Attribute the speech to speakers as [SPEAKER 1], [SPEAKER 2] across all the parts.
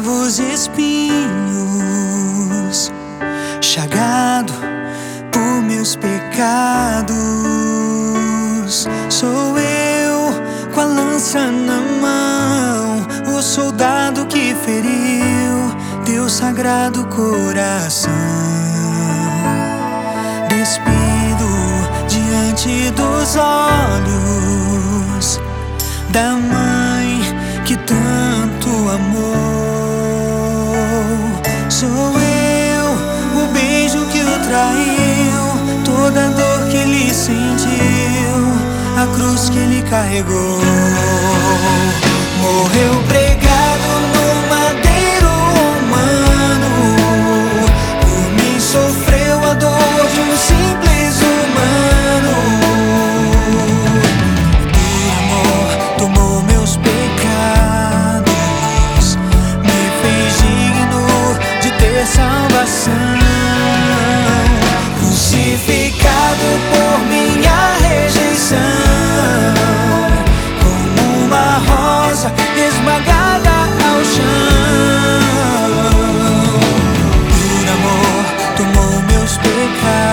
[SPEAKER 1] e espinhos, chagado por meus pecados. Sou eu com a lança na mão, o soldado que feriu teu sagrado coração. Despido diante dos olhos da mãe que tanto amou. Sou eu, o beijo que o traiu, toda a dor que ele sentiu, a cruz que ele carregou. Morreu pregado meus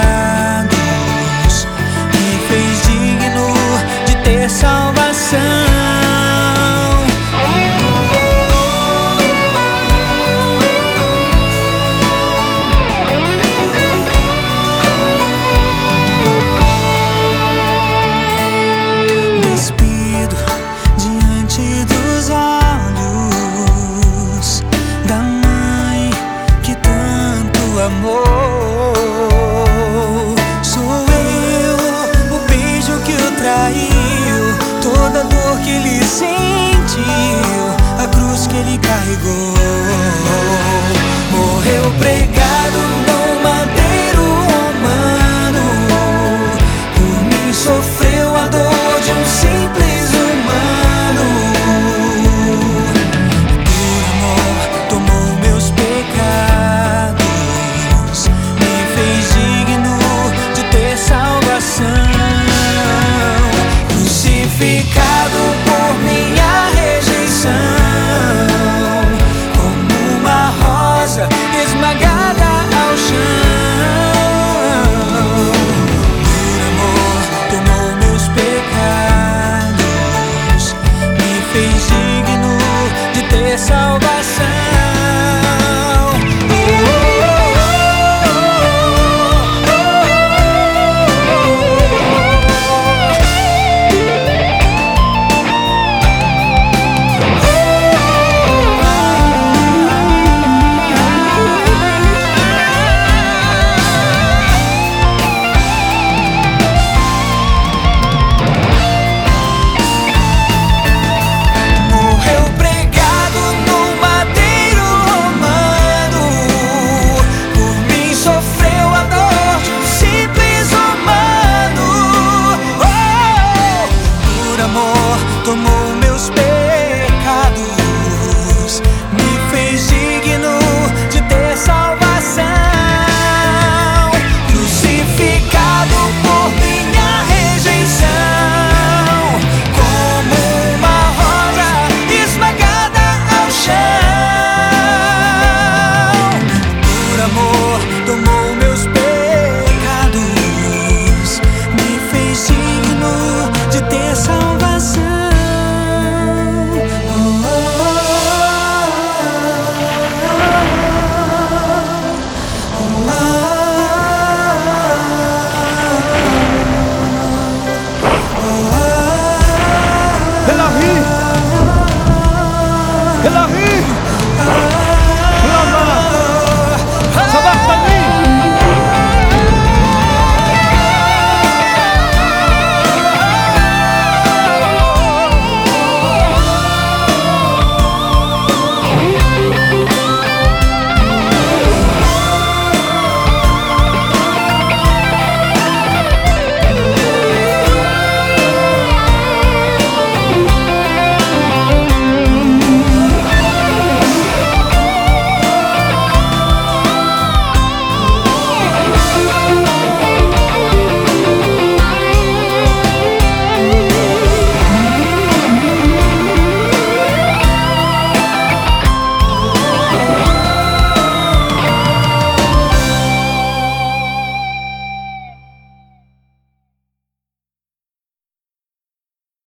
[SPEAKER 1] tomou meus pecados.